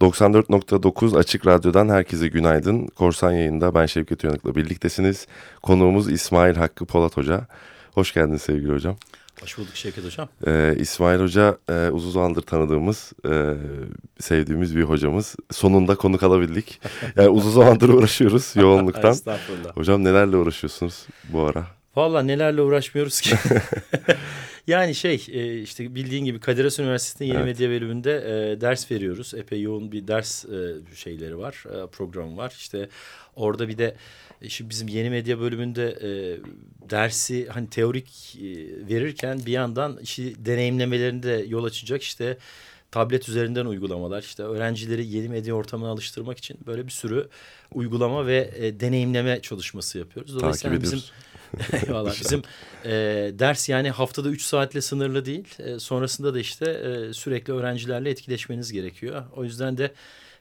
94.9 Açık Radyo'dan herkese günaydın. Korsan yayında ben Şevket Uyanık'la birliktesiniz. Konuğumuz İsmail Hakkı Polat Hoca. Hoş geldin sevgili hocam. Hoş bulduk Şevket Hocam. Ee, İsmail Hoca e, uzun zamandır tanıdığımız, e, sevdiğimiz bir hocamız. Sonunda konuk alabildik. Yani uzun zamandır uğraşıyoruz yoğunluktan. Estağfurullah. Hocam nelerle uğraşıyorsunuz bu ara? Valla nelerle uğraşmıyoruz ki. yani şey e, işte bildiğin gibi Kadir Has Üniversitesi'nde Yeni evet. Medya bölümünde e, ders veriyoruz. Epey yoğun bir ders e, şeyleri var, e, programı var. İşte orada bir de Şimdi bizim yeni medya bölümünde e, dersi hani teorik e, verirken bir yandan işi deneyimlemelerinde yol açacak işte tablet üzerinden uygulamalar işte öğrencileri yeni medya ortamına alıştırmak için böyle bir sürü uygulama ve e, deneyimleme çalışması yapıyoruz. Dolayısıyla Takip bizim Eyvallah. Bizim e, ders yani haftada üç saatle sınırlı değil. E, sonrasında da işte e, sürekli öğrencilerle etkileşmeniz gerekiyor. O yüzden de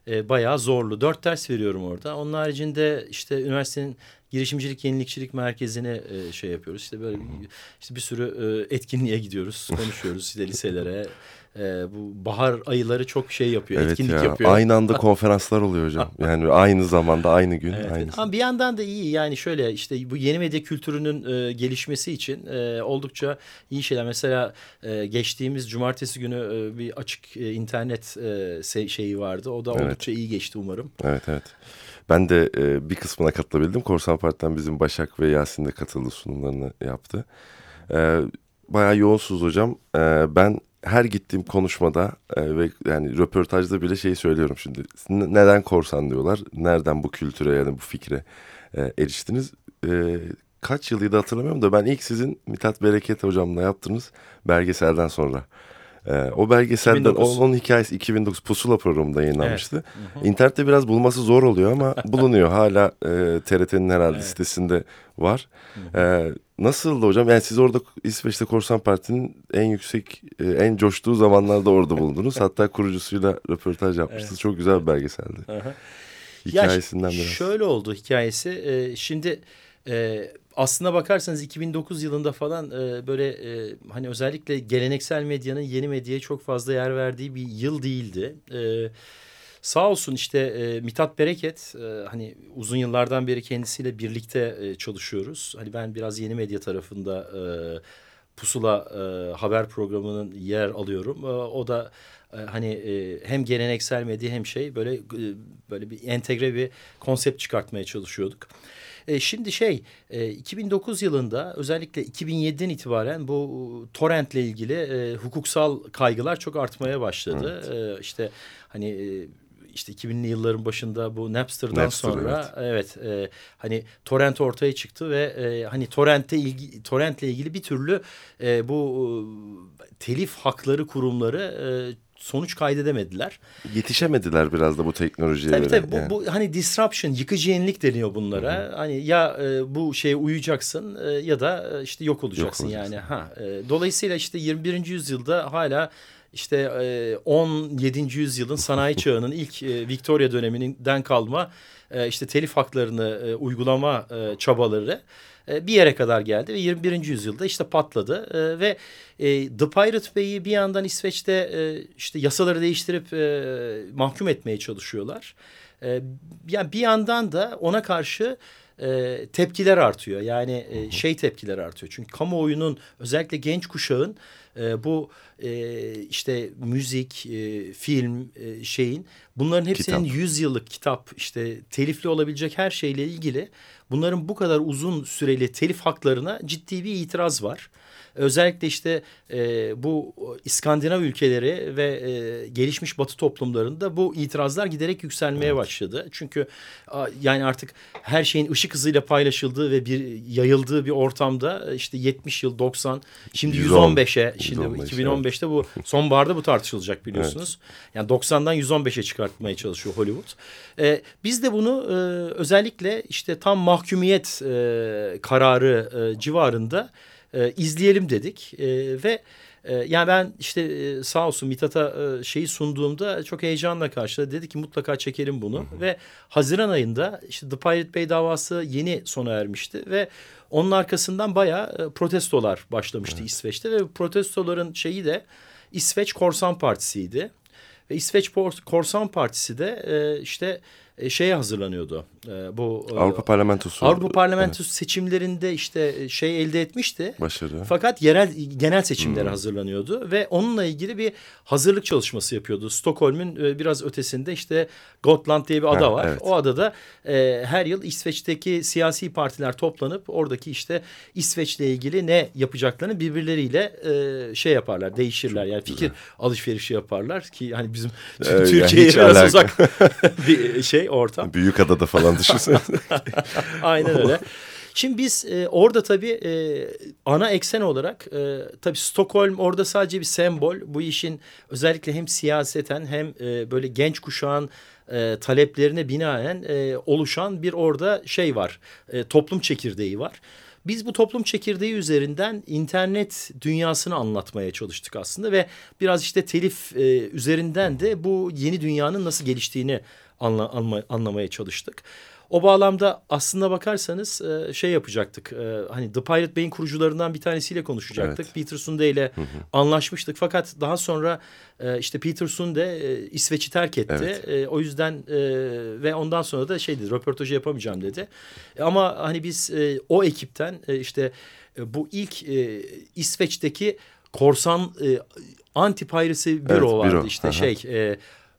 e, bayağı zorlu. Dört ders veriyorum orada. Onun haricinde işte üniversitenin girişimcilik yenilikçilik merkezine e, şey yapıyoruz. İşte böyle işte bir sürü e, etkinliğe gidiyoruz, konuşuyoruz işte liselere, e, bu bahar ayıları çok şey yapıyor, evet etkinlik ya, yapıyor. Aynı anda konferanslar oluyor hocam. Yani aynı zamanda aynı gün. Evet, aynı. Ama bir yandan da iyi yani şöyle işte bu yeni medya kültürünün e, gelişmesi için e, oldukça iyi şeyler. Mesela e, geçtiğimiz cumartesi günü e, bir açık e, internet e, şeyi vardı. O da evet. oldukça iyi geçti umarım. Evet evet. Ben de e, bir kısmına katılabildim. Korsan Parti'den bizim Başak ve Yasin de katıldı sunumlarını yaptı. E, bayağı yoğunsuz hocam. E, ben her gittiğim konuşmada e, ve yani röportajda bile şey söylüyorum şimdi. Neden korsan diyorlar? Nereden bu kültüre yani bu fikre e, eriştiniz? E, kaç yılıydı hatırlamıyorum da ben ilk sizin Mithat Bereket hocamla yaptığınız belgeselden sonra ee, o belgeselden 2009. onun hikayesi 2009 Pusula programında yayınlanmıştı. Evet. İnternette biraz bulması zor oluyor ama bulunuyor. Hala e, TRT'nin herhalde evet. sitesinde var. Ee, nasıldı hocam? Yani siz orada İsveç'te Korsan Parti'nin en yüksek, e, en coştuğu zamanlarda orada bulundunuz. Hatta kurucusuyla röportaj yapmıştınız. Evet. Çok güzel bir belgeseldi. Hikayesinden ya, biraz. Şöyle oldu hikayesi. Ee, şimdi... E, aslına bakarsanız 2009 yılında falan e, böyle e, hani özellikle geleneksel medyanın yeni medyaya çok fazla yer verdiği bir yıl değildi. E, sağ olsun işte e, Mithat Bereket e, hani uzun yıllardan beri kendisiyle birlikte e, çalışıyoruz. Hani ben biraz yeni medya tarafında e, Pusula e, haber programının yer alıyorum. E, o da e, hani e, hem geleneksel medya hem şey böyle e, böyle bir entegre bir konsept çıkartmaya çalışıyorduk. E, şimdi şey e, 2009 yılında özellikle 2007'den itibaren bu torrentle ilgili e, hukuksal kaygılar çok artmaya başladı. Evet. E, işte hani e, işte 2000'li yılların başında bu Napster'dan Napster, sonra evet, evet e, hani torrent ortaya çıktı ve e, hani torrente ilgi torrentle ilgili bir türlü e, bu e, telif hakları kurumları e, sonuç kaydedemediler. Yetişemediler biraz da bu teknolojiye tabii, Tabii yani. bu, bu hani disruption, yıkıcı yenilik deniyor bunlara. Hı hı. Hani ya e, bu şeye uyacaksın e, ya da e, işte yok olacaksın, yok olacaksın. yani. Ha e, dolayısıyla işte 21. yüzyılda hala işte e, 17. yüzyılın sanayi çağının ilk e, Victoria döneminden kalma e, işte telif haklarını e, uygulama e, çabaları e, bir yere kadar geldi ve 21. yüzyılda işte patladı e, ve e, The Pirate Bay'i bir yandan İsveç'te e, işte yasaları değiştirip e, mahkum etmeye çalışıyorlar. E, yani bir yandan da ona karşı e, tepkiler artıyor. Yani e, şey tepkiler artıyor. Çünkü kamuoyunun özellikle genç kuşağın e, bu e, işte müzik, e, film e, şeyin bunların hepsinin kitap. 100 yıllık kitap işte telifli olabilecek her şeyle ilgili bunların bu kadar uzun süreli telif haklarına ciddi bir itiraz var. Özellikle işte e, bu İskandinav ülkeleri ve e, gelişmiş Batı toplumlarında bu itirazlar giderek yükselmeye evet. başladı. Çünkü a, yani artık her şeyin ışık hızıyla paylaşıldığı ve bir yayıldığı bir ortamda işte 70 yıl 90 şimdi 115'e şimdi 115, 2015'te evet. bu sonbaharda bu tartışılacak biliyorsunuz. Evet. Yani 90'dan 115'e çıkartmaya çalışıyor Hollywood. E, biz de bunu e, özellikle işte tam mahkumiyet e, kararı e, civarında e, izleyelim dedik e, ve e, yani ben işte e, sağ olsun Mithat'a e, şeyi sunduğumda çok heyecanla karşıladı. Dedi ki mutlaka çekelim bunu. Hı hı. Ve Haziran ayında işte The Pirate Bay davası yeni sona ermişti. Ve onun arkasından bayağı protestolar başlamıştı evet. İsveç'te. Ve protestoların şeyi de İsveç Korsan Partisi'ydi. Ve İsveç Korsan Partisi de e, işte e, şeye hazırlanıyordu. E, bu e, Avrupa Parlamentosu. Avrupa Parlamentosu evet. seçimlerinde işte şey elde etmişti. Başarı. Fakat yerel genel seçimlere hmm. hazırlanıyordu ve onunla ilgili bir hazırlık çalışması yapıyordu. Stockholm'un biraz ötesinde işte Gotland diye bir ada ha, var. Evet. O adada e, her yıl İsveç'teki siyasi partiler toplanıp oradaki işte İsveç'le ilgili ne yapacaklarını birbirleriyle e, şey yaparlar, değişirler. Yani fikir alışverişi yaparlar ki hani bizim ee, Türkiye'ye biraz uzak bir şey ortam. Büyük adada falan düşünsene. Aynen öyle. Şimdi biz e, orada tabii e, ana eksen olarak e, tabii Stockholm orada sadece bir sembol. Bu işin özellikle hem siyaseten hem e, böyle genç kuşağın e, taleplerine binaen e, oluşan bir orada şey var. E, toplum çekirdeği var. Biz bu toplum çekirdeği üzerinden internet dünyasını anlatmaya çalıştık aslında ve biraz işte telif e, üzerinden de bu yeni dünyanın nasıl geliştiğini anla, anma, anlamaya çalıştık. O bağlamda aslında bakarsanız e, şey yapacaktık. E, hani The Pirate Bay'in kurucularından bir tanesiyle konuşacaktık. Evet. Peter Sunde ile hı hı. anlaşmıştık. Fakat daha sonra e, işte Peter Sunde İsveç'i terk etti. Evet. O yüzden ve ondan sonra da şeydi röportajı yapamayacağım dedi. Ama hani biz o ekipten işte bu ilk İsveç'teki korsan anti piracy büro evet, vardı. Büro. İşte Aha. şey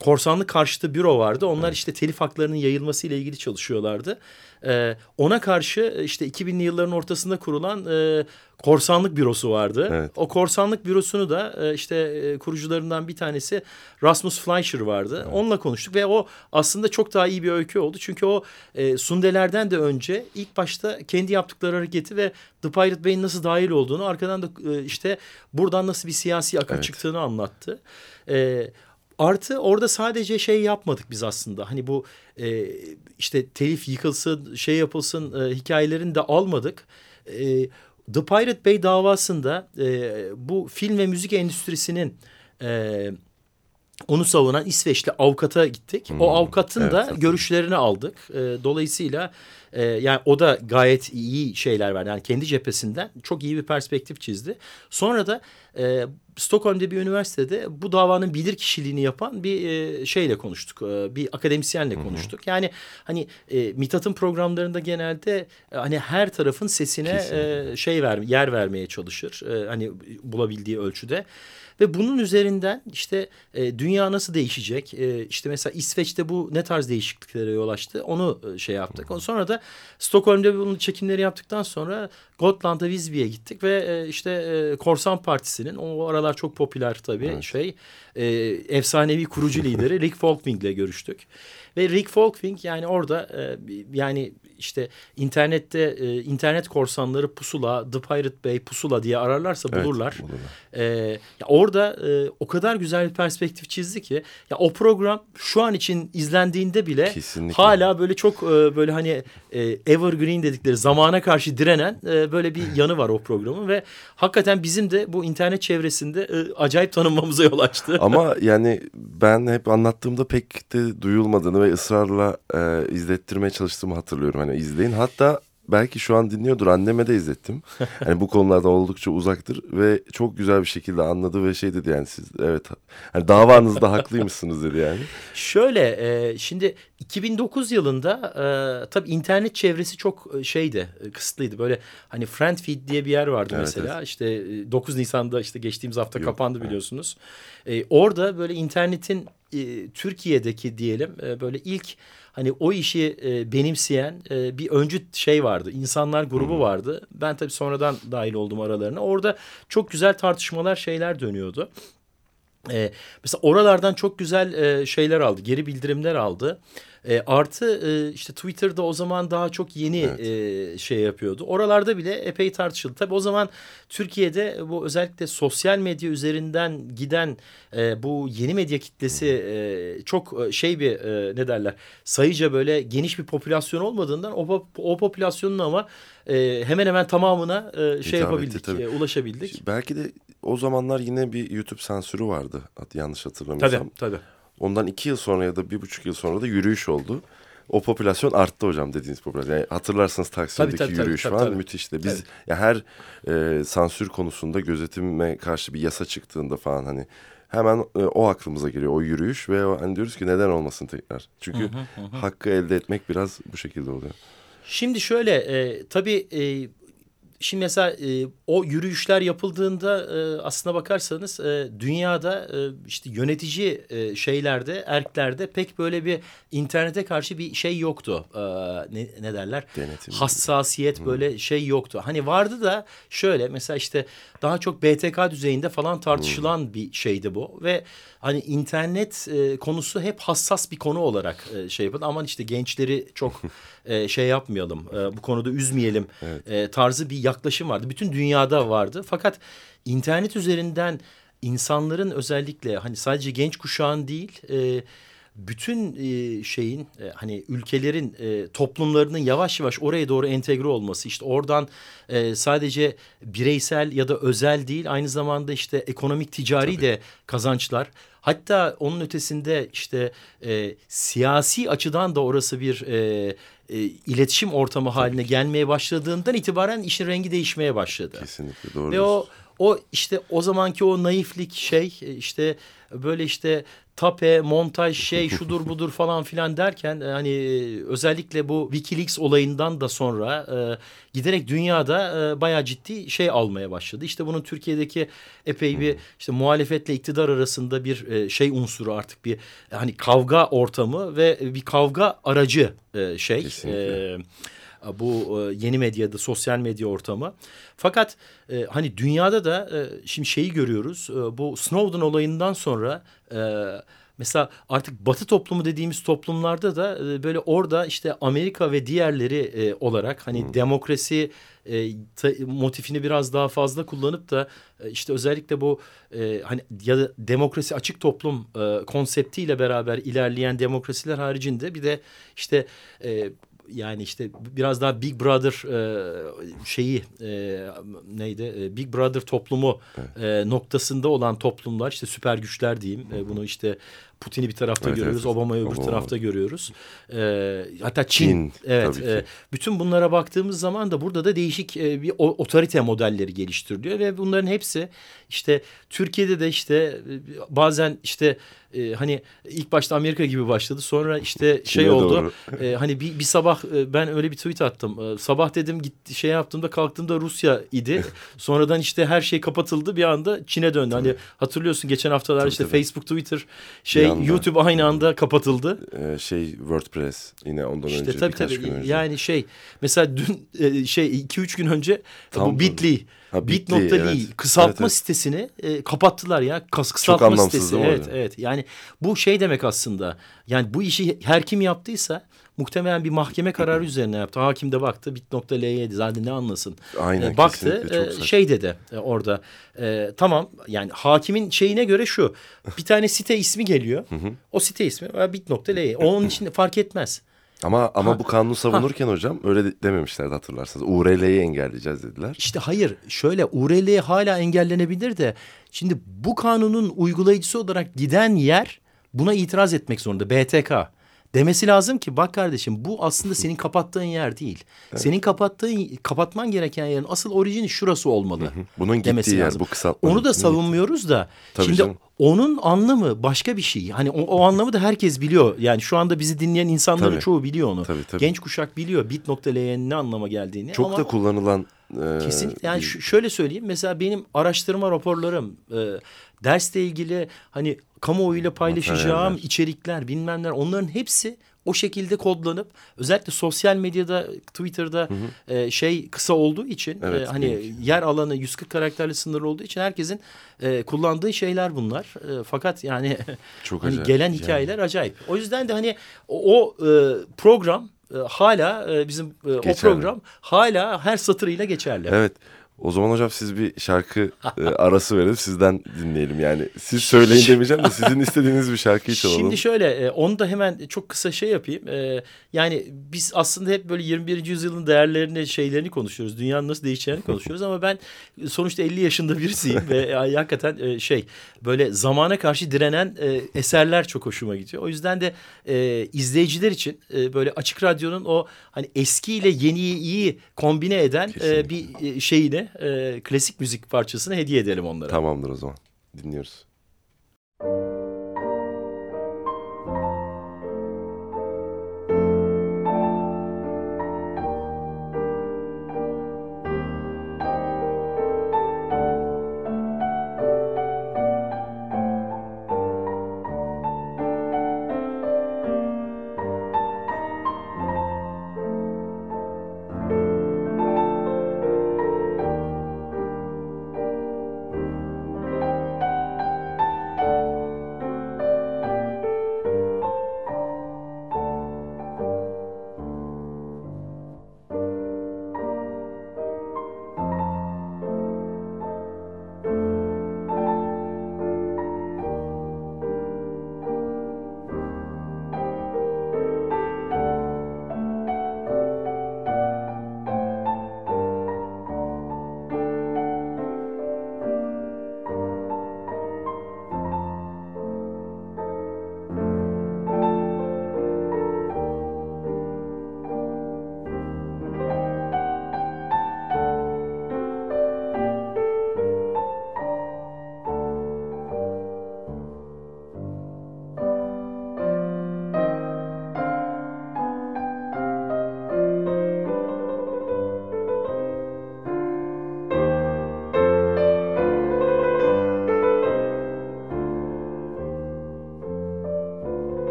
korsanlık karşıtı büro vardı. Onlar evet. işte telif haklarının yayılması ile ilgili çalışıyorlardı. Ee, ona karşı işte 2000'li yılların ortasında kurulan e, korsanlık bürosu vardı. Evet. O korsanlık bürosunu da e, işte e, kurucularından bir tanesi Rasmus Fleischer vardı. Evet. Onunla konuştuk ve o aslında çok daha iyi bir öykü oldu. Çünkü o e, Sundeler'den de önce ilk başta kendi yaptıkları hareketi ve The Pirate Bay'in nasıl dahil olduğunu arkadan da e, işte buradan nasıl bir siyasi akım evet. çıktığını anlattı. Evet. Artı orada sadece şey yapmadık biz aslında. Hani bu e, işte telif yıkılsın, şey yapılsın e, hikayelerini de almadık. E, The Pirate Bay davasında e, bu film ve müzik endüstrisinin e, onu savunan İsveçli avukata gittik. Hmm. O avukatın evet, da zaten. görüşlerini aldık. E, dolayısıyla e, yani o da gayet iyi şeyler verdi. Yani kendi cephesinden çok iyi bir perspektif çizdi. Sonra da e, Stockholm'de bir üniversitede bu davanın bilir kişiliğini yapan bir e, şeyle konuştuk. E, bir akademisyenle Hı -hı. konuştuk. Yani hani e, Mithat'ın programlarında genelde e, hani her tarafın sesine e, şey ver yer vermeye çalışır. E, hani bulabildiği ölçüde. Ve bunun üzerinden işte e, dünya nasıl değişecek? E, işte mesela İsveç'te bu ne tarz değişikliklere yol açtı? Onu e, şey yaptık. Hı. Sonra da Stockholm'da bunun çekimleri yaptıktan sonra Gotland'a Visby'ye gittik ve e, işte e, Korsan Partisi'nin o aralar çok popüler tabii evet. şey e, efsanevi kurucu lideri Rick Folkving görüştük. Ve Rick Folkving yani orada e, yani işte internette e, internet korsanları pusula, The Pirate Bay pusula diye ararlarsa bulurlar. Evet, bulurlar. E, ya orada e, o kadar güzel bir perspektif çizdi ki ya o program şu an için izlendiğinde bile Kesinlikle. hala böyle çok e, böyle hani e, evergreen dedikleri zamana karşı direnen e, böyle bir yanı var o programın ve hakikaten bizim de bu internet çevresinde e, acayip tanınmamıza yol açtı. Ama yani ben hep anlattığımda pek de duyulmadığını ve ısrarla e, izlettirmeye çalıştığımı hatırlıyorum. Hani izleyin. Hatta belki şu an dinliyordur. Anneme de izlettim. Yani bu konularda oldukça uzaktır ve çok güzel bir şekilde anladı ve şey dedi yani siz evet hani davanızda haklıymışsınız dedi yani. Şöyle e, şimdi 2009 yılında e, tabii internet çevresi çok e, şeydi e, kısıtlıydı. Böyle hani Friendfeed diye bir yer vardı evet, mesela. Evet. İşte 9 e, Nisan'da işte geçtiğimiz hafta Yok, kapandı biliyorsunuz. E, orada böyle internetin e, Türkiye'deki diyelim e, böyle ilk hani o işi e, benimseyen e, bir öncü şey vardı. İnsanlar grubu hmm. vardı. Ben tabii sonradan dahil oldum aralarına. Orada çok güzel tartışmalar şeyler dönüyordu. E, mesela oralardan çok güzel e, şeyler aldı. Geri bildirimler aldı. E, artı e, işte Twitter'da o zaman daha çok yeni evet. e, şey yapıyordu. Oralarda bile epey tartışıldı. Tabii o zaman Türkiye'de bu özellikle sosyal medya üzerinden giden e, bu yeni medya kitlesi e, çok e, şey bir e, ne derler sayıca böyle geniş bir popülasyon olmadığından o, o popülasyonun ama e, hemen hemen tamamına e, şey yapabildik, etti, e, ulaşabildik. Belki de o zamanlar yine bir YouTube sansürü vardı yanlış hatırlamıyorsam. Tabii tabii. Ondan iki yıl sonra ya da bir buçuk yıl sonra da yürüyüş oldu. O popülasyon arttı hocam dediğiniz popülasyon. Yani hatırlarsanız Taksim'deki tabii, tabii, yürüyüş tabii, falan tabii. müthişti. Biz ya her e, sansür konusunda gözetime karşı bir yasa çıktığında falan hani hemen e, o aklımıza geliyor o yürüyüş ve hani diyoruz ki neden olmasın tekrar. Çünkü hı hı hı. hakkı elde etmek biraz bu şekilde oluyor. Şimdi şöyle e, tabii e, Şimdi mesela e, o yürüyüşler yapıldığında e, aslına bakarsanız e, dünyada e, işte yönetici e, şeylerde, erklerde pek böyle bir internete karşı bir şey yoktu. E, ne, ne derler? Denetim. Hassasiyet gibi. böyle şey yoktu. Hani vardı da şöyle mesela işte daha çok BTK düzeyinde falan tartışılan hmm. bir şeydi bu ve hani internet e, konusu hep hassas bir konu olarak e, şey yapın. Aman işte gençleri çok e, şey yapmayalım, e, bu konuda üzmeyelim evet. e, tarzı bir yaklaşım vardı. Bütün dünyada vardı. Fakat internet üzerinden insanların özellikle hani sadece genç kuşağın değil... E, bütün e, şeyin e, hani ülkelerin e, toplumlarının yavaş yavaş oraya doğru entegre olması işte oradan e, sadece bireysel ya da özel değil aynı zamanda işte ekonomik ticari Tabii. de kazançlar hatta onun ötesinde işte e, siyasi açıdan da orası bir e, e, iletişim ortamı haline gelmeye başladığından itibaren işin rengi değişmeye başladı. Kesinlikle doğru. Ve o o işte o zamanki o naiflik şey işte böyle işte tape, montaj şey şudur budur falan filan derken e, hani e, özellikle bu Wikileaks olayından da sonra e, giderek dünyada e, bayağı ciddi şey almaya başladı. İşte bunun Türkiye'deki epey bir işte muhalefetle iktidar arasında bir e, şey unsuru artık bir hani kavga ortamı ve bir kavga aracı e, şey. Kesinlikle. E, bu e, yeni medyada sosyal medya ortamı. Fakat e, hani dünyada da e, şimdi şeyi görüyoruz. E, bu Snowden olayından sonra e, mesela artık Batı toplumu dediğimiz toplumlarda da e, böyle orada işte Amerika ve diğerleri e, olarak hani hmm. demokrasi e, motifini biraz daha fazla kullanıp da e, işte özellikle bu e, hani ya da demokrasi açık toplum e, konseptiyle beraber ilerleyen demokrasiler haricinde bir de işte e, yani işte biraz daha Big Brother e, şeyi e, neydi e, Big Brother toplumu evet. e, noktasında olan toplumlar işte süper güçler diyeyim e, bunu işte Putin'i bir tarafta evet, görüyoruz, evet. Obama'yı öbür Obama. tarafta görüyoruz. Ee, hatta Çin, Çin evet. E, bütün bunlara baktığımız zaman da burada da değişik e, bir otorite modelleri geliştiriliyor ve bunların hepsi işte Türkiye'de de işte e, bazen işte e, hani ilk başta Amerika gibi başladı. Sonra işte şey oldu. E, hani bir, bir sabah e, ben öyle bir tweet attım. E, sabah dedim gitti şey yaptığımda kalktığımda Rusya idi. Sonradan işte her şey kapatıldı bir anda Çin'e döndü. Hani hatırlıyorsun geçen haftalar tabii, işte tabii. Facebook, Twitter, şey anda. YouTube aynı anda kapatıldı. Ee, şey WordPress yine ondan işte önce tabii, tabii, gün önce. Yani şey mesela dün e, şey iki üç gün önce Tam bu Bitly Bit.ly evet. kısaltma evet, evet. sitesini e, kapattılar ya. Kas, kısaltma Çok sitesi. Evet, evet. Yani bu şey demek aslında. Yani bu işi her kim yaptıysa muhtemelen bir mahkeme kararı üzerine yaptı. Hakim de baktı bit.ly'ydi zaten ne anlasın. Aynen e, baktı e, şey dedi e, orada e, tamam yani hakimin şeyine göre şu bir tane site ismi geliyor. o site ismi bit.ly onun için fark etmez. Ama ama ha, bu kanunu savunurken ha. hocam öyle dememişlerdi hatırlarsanız. URL'yi engelleyeceğiz dediler. İşte hayır şöyle URL hala engellenebilir de şimdi bu kanunun uygulayıcısı olarak giden yer buna itiraz etmek zorunda BTK. Demesi lazım ki bak kardeşim bu aslında senin kapattığın yer değil. Evet. Senin kapattığın kapatman gereken yerin asıl orijini şurası olmalı. Bunun demesi gittiği lazım. yer bu kısaltma. Onu da savunmuyoruz da. Tabii şimdi canım. onun anlamı başka bir şey. Hani o, o anlamı da herkes biliyor. Yani şu anda bizi dinleyen insanların tabii. çoğu biliyor onu. Tabii, tabii. Genç kuşak biliyor bit.ly'nin ne anlama geldiğini. Çok Ama da kullanılan ee, Kesinlikle yani şöyle söyleyeyim mesela benim araştırma raporlarım e, dersle ilgili hani kamuoyuyla paylaşacağım Materyaller. içerikler bilmemler onların hepsi o şekilde kodlanıp özellikle sosyal medyada Twitter'da hı hı. E, şey kısa olduğu için evet, e, hani değil. yer alanı 140 karakterli sınır olduğu için herkesin e, kullandığı şeyler bunlar. E, fakat yani Çok hani gelen hikayeler yani. acayip. O yüzden de hani o, o e, program e, hala e, bizim e, o program hala her satırıyla geçerli. Evet. O zaman hocam siz bir şarkı e, arası verin sizden dinleyelim yani. Siz söyleyin demeyeceğim de sizin istediğiniz bir şarkıyı çalalım. Şimdi şöyle e, onu da hemen çok kısa şey yapayım. E, yani biz aslında hep böyle 21. yüzyılın değerlerini şeylerini konuşuyoruz. Dünyanın nasıl değişeceğini konuşuyoruz ama ben sonuçta 50 yaşında birisiyim ve e, hakikaten e, şey böyle zamana karşı direnen e, eserler çok hoşuma gidiyor. O yüzden de e, izleyiciler için e, böyle açık radyonun o hani eskiyle yeniyi iyi kombine eden e, bir e, şeyini e, klasik müzik parçasını hediye edelim onlara. Tamamdır o zaman. Dinliyoruz.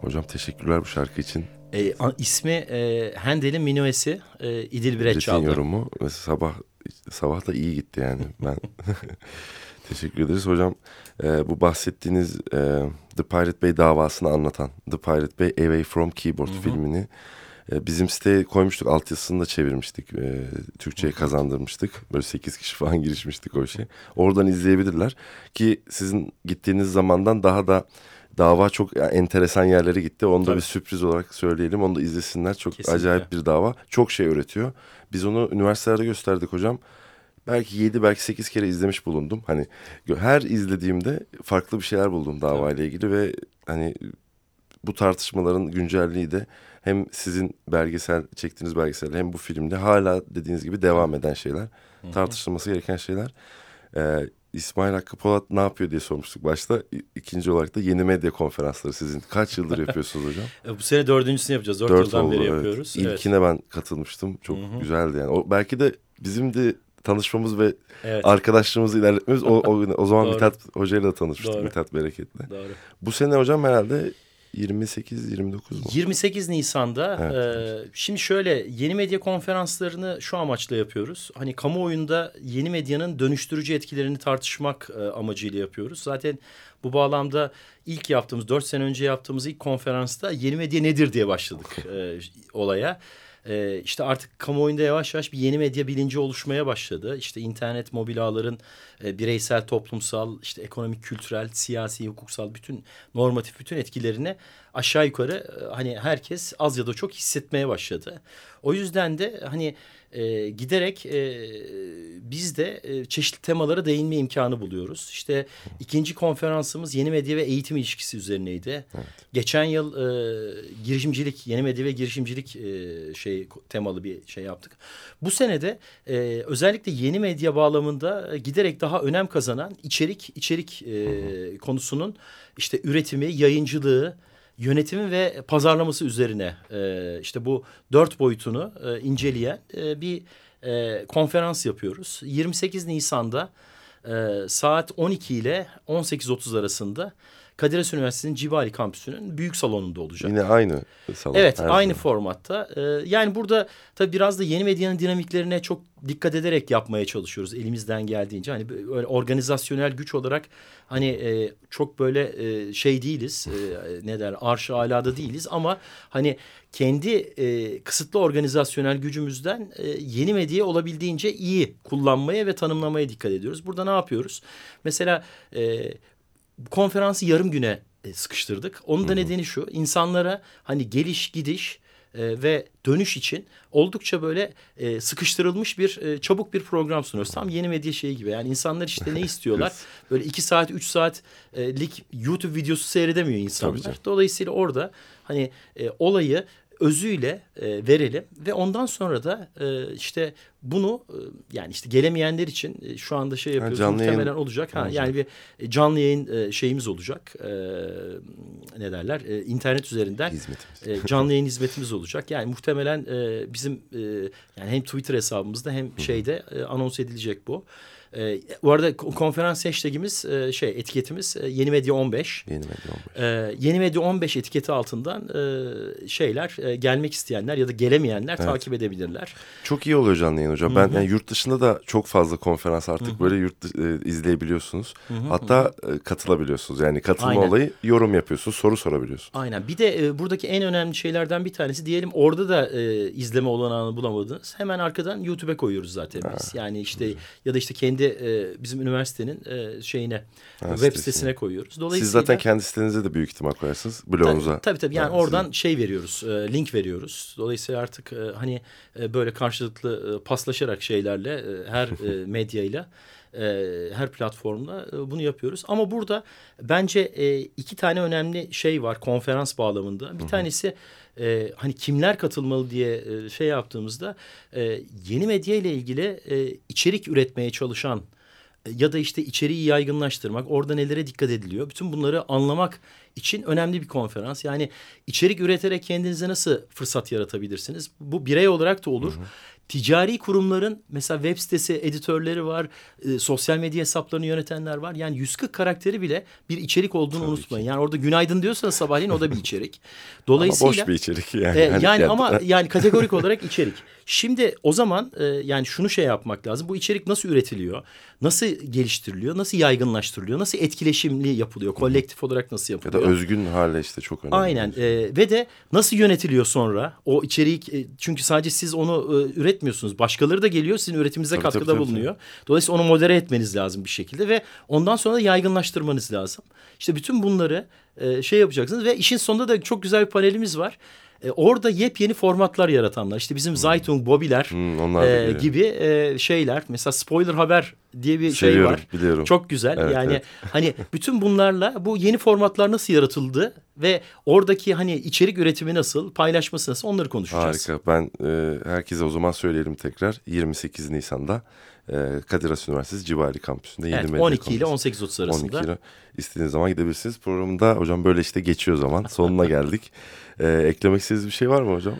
Hocam teşekkürler bu şarkı için. E, ismi e, Handel'in Minuesi e, İdil Biret çaldı. yorumu ve sabah sabah da iyi gitti yani. Ben teşekkür ederiz hocam. E, bu bahsettiğiniz e, The Pirate Bay davasını anlatan The Pirate Bay Away from Keyboard Hı-hı. filmini e, bizim siteye koymuştuk. Altyazısını da çevirmiştik. E, Türkçe'ye kazandırmıştık. Böyle sekiz kişi falan girişmiştik o işe. Oradan izleyebilirler. Ki sizin gittiğiniz zamandan daha da dava çok enteresan yerlere gitti. Onu da bir sürpriz olarak söyleyelim. Onu da izlesinler. Çok Kesinlikle. acayip bir dava. Çok şey öğretiyor. Biz onu üniversitelerde gösterdik hocam. Belki yedi belki sekiz kere izlemiş bulundum. Hani her izlediğimde farklı bir şeyler buldum davayla ilgili ve hani bu tartışmaların güncelliği de hem sizin belgesel çektiğiniz belgesel hem bu filmde hala dediğiniz gibi devam eden şeyler. Hı-hı. Tartışılması gereken şeyler. Ee, İsmail Hakkı Polat ne yapıyor diye sormuştuk başta. İkinci olarak da yeni medya konferansları sizin kaç yıldır yapıyorsunuz hocam? E, bu sene dördüncüsünü yapacağız. Dört, Dört yıldan oldu, beri evet. yapıyoruz. İlkine evet. ben katılmıştım. Çok Hı-hı. güzeldi yani. O, belki de bizim de tanışmamız ve evet. arkadaşlığımızı ilerletmemiz o, o, o zaman Mithat Hoca'yla da tanışmıştık. Doğru. Mithat Bereket'le. Doğru. Bu sene hocam herhalde 28-29 mu? 28 Nisan'da evet, e, şimdi şöyle yeni medya konferanslarını şu amaçla yapıyoruz. Hani kamuoyunda yeni medyanın dönüştürücü etkilerini tartışmak e, amacıyla yapıyoruz. Zaten bu bağlamda ilk yaptığımız dört sene önce yaptığımız ilk konferansta yeni medya nedir diye başladık e, olaya. Ee, işte artık kamuoyunda yavaş yavaş bir yeni medya bilinci oluşmaya başladı. İşte internet, mobil ağların e, bireysel, toplumsal, işte ekonomik, kültürel, siyasi, hukuksal bütün normatif bütün etkilerini aşağı yukarı e, hani herkes az ya da çok hissetmeye başladı. O yüzden de hani e, giderek e, biz de e, çeşitli temalara değinme imkanı buluyoruz. İşte ikinci konferansımız yeni medya ve eğitim ilişkisi üzerineydi. Evet. Geçen yıl e, girişimcilik, yeni medya ve girişimcilik e, şey temalı bir şey yaptık. Bu senede e, özellikle yeni medya bağlamında e, giderek daha önem kazanan içerik içerik e, konusunun işte üretimi, yayıncılığı, yönetimi ve pazarlaması üzerine e, işte bu dört boyutunu e, inceleyen e, bir e, konferans yapıyoruz. 28 Nisan'da e, saat 12 ile 18.30 arasında Kadir Has Üniversitesi'nin Cibali kampüsünün büyük salonunda olacak. Yine aynı salon. Evet aynı zaman. formatta. Ee, yani burada tabii biraz da yeni medyanın dinamiklerine çok dikkat ederek yapmaya çalışıyoruz elimizden geldiğince. Hani öyle organizasyonel güç olarak hani e, çok böyle e, şey değiliz. E, ne der arş alada değiliz ama hani kendi e, kısıtlı organizasyonel gücümüzden e, yeni medyayı olabildiğince iyi kullanmaya ve tanımlamaya dikkat ediyoruz. Burada ne yapıyoruz? Mesela e, konferansı yarım güne e, sıkıştırdık. Onun da nedeni şu. insanlara hani geliş gidiş e, ve dönüş için oldukça böyle e, sıkıştırılmış bir e, çabuk bir program sunuyoruz. Tam yeni medya şeyi gibi. Yani insanlar işte ne istiyorlar? böyle iki saat, üç saatlik YouTube videosu seyredemiyor insanlar. Dolayısıyla orada hani e, olayı özüyle e, verelim ve ondan sonra da e, işte bunu e, yani işte gelemeyenler için e, şu anda şey yapıyoruz ha, muhtemelen yayın. olacak. Ha, yani bir e, canlı yayın e, şeyimiz olacak. E, ne derler? E, internet üzerinden e, canlı yayın hizmetimiz olacak. Yani muhtemelen e, bizim e, yani hem Twitter hesabımızda hem şeyde e, anons edilecek bu. E, bu arada konferans hashtagimiz e, şey etiketimiz e, Yeni Medya 15. Yeni Medya 15. E, Yeni Medya 15 etiketi altından e, şeyler e, gelmek isteyenler ya da gelemeyenler evet. takip edebilirler. Çok iyi oluyor canlı yayın hocam. Hı -hı. Ben yani yurt dışında da çok fazla konferans artık Hı -hı. böyle yurt e, izleyebiliyorsunuz. Hı -hı. Hatta e, katılabiliyorsunuz. Yani katılma Aynen. olayı yorum yapıyorsunuz, soru sorabiliyorsunuz. Aynen. Bir de e, buradaki en önemli şeylerden bir tanesi diyelim orada da e, izleme olanağını bulamadınız. Hemen arkadan YouTube'e koyuyoruz zaten biz. Ha. Yani işte Güzel. ya da işte kendi kendi e, bizim üniversitenin e, şeyine ha, web sitesine. koyuyoruz. Dolayısıyla Siz zaten kendi sitenize de büyük ihtimal koyarsınız blogunuza. Tabii tabii, tabii. yani ha, oradan sizin... şey veriyoruz, e, link veriyoruz. Dolayısıyla artık e, hani e, böyle karşılıklı e, paslaşarak şeylerle e, her e, medyayla e, her platformda e, bunu yapıyoruz. Ama burada bence e, iki tane önemli şey var konferans bağlamında. Bir tanesi e, hani kimler katılmalı diye e, şey yaptığımızda e, yeni medya ile ilgili e, içerik üretmeye çalışan e, ya da işte içeriği yaygınlaştırmak, orada nelere dikkat ediliyor. Bütün bunları anlamak için önemli bir konferans. Yani içerik üreterek kendinize nasıl fırsat yaratabilirsiniz? Bu birey olarak da olur. Hı hı ticari kurumların mesela web sitesi editörleri var, e, sosyal medya hesaplarını yönetenler var. Yani 140 karakteri bile bir içerik olduğunu Tabii unutmayın. ki. Yani orada günaydın diyorsanız sabahleyin o da bir içerik. Dolayısıyla Ama boş bir içerik yani. e, yani yani- ama yani kategorik olarak içerik. Şimdi o zaman e, yani şunu şey yapmak lazım. Bu içerik nasıl üretiliyor? Nasıl geliştiriliyor? Nasıl yaygınlaştırılıyor? Nasıl etkileşimli yapılıyor? Kolektif olarak nasıl ya da yapılıyor? özgün hale işte çok önemli. Aynen e, ve de nasıl yönetiliyor sonra o içerik e, çünkü sadece siz onu e, üretmiyorsunuz başkaları da geliyor sizin üretiminize Tabii, katkıda tabii, tabii. bulunuyor. Dolayısıyla onu modere etmeniz lazım bir şekilde ve ondan sonra da yaygınlaştırmanız lazım. İşte bütün bunları e, şey yapacaksınız ve işin sonunda da çok güzel bir panelimiz var. E, orada yepyeni formatlar yaratanlar işte bizim Zeitung, Bobiler Hmm, e, gibi e, şeyler mesela spoiler haber diye bir şey Seviyorum, var. biliyorum. Çok güzel. Evet, yani evet. hani bütün bunlarla bu yeni formatlar nasıl yaratıldı ve oradaki hani içerik üretimi nasıl, paylaşması nasıl onları konuşacağız. Harika. Ben e, herkese o zaman söyleyelim tekrar. 28 Nisan'da e, Kadir Has Üniversitesi Civari Kampüsü'nde Evet, Medya 12 ile Kongresi. 18.30 arasında. 12 ile istediğiniz zaman gidebilirsiniz. Programında hocam böyle işte geçiyor zaman. Sonuna geldik. E, eklemek istediğiniz bir şey var mı hocam?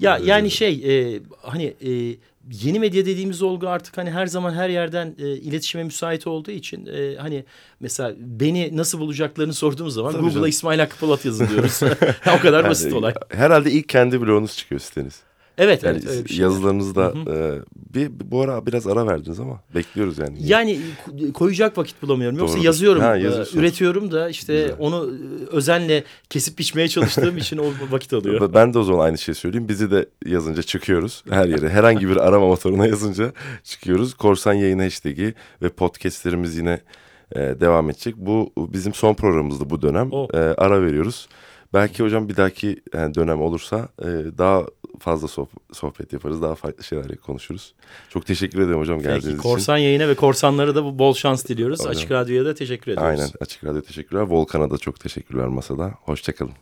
Ya Ee, yani şey e, hani e, yeni medya dediğimiz olgu artık hani her zaman her yerden e, iletişime müsait olduğu için e, hani mesela beni nasıl bulacaklarını sorduğumuz zaman Tabii Google'a canım. İsmail Hakkı Polat yazın diyoruz. o kadar basit Yani, olay. Herhalde ilk kendi bloğunuz çıkıyor siteniz. Evet Yani evet şey. yazılarınızda e, bir, bu ara biraz ara verdiniz ama bekliyoruz yani. Yani ko- koyacak vakit bulamıyorum. Yoksa Doğrudur. yazıyorum, Ha, e, üretiyorum da işte Güzel. onu e, özenle kesip biçmeye çalıştığım için o vakit alıyor. Ben de o zaman aynı şeyi söyleyeyim. Bizi de yazınca çıkıyoruz. Her yere herhangi bir arama motoruna yazınca çıkıyoruz. Korsan yayın hashtag'i ve podcastlerimiz yine e, devam edecek. Bu bizim son programımızdı bu dönem. O. E, ara veriyoruz. Belki hocam bir dahaki yani dönem olursa e, daha fazla sohb- sohbet yaparız. Daha farklı şeyler konuşuruz. Çok teşekkür ederim hocam geldiğiniz Peki için. korsan yayına ve korsanlara da bol şans diliyoruz. Hocam. Açık Radyo'ya da teşekkür ediyoruz. Aynen Açık Radyo teşekkürler. Volkan'a da çok teşekkürler masada. Hoşçakalın.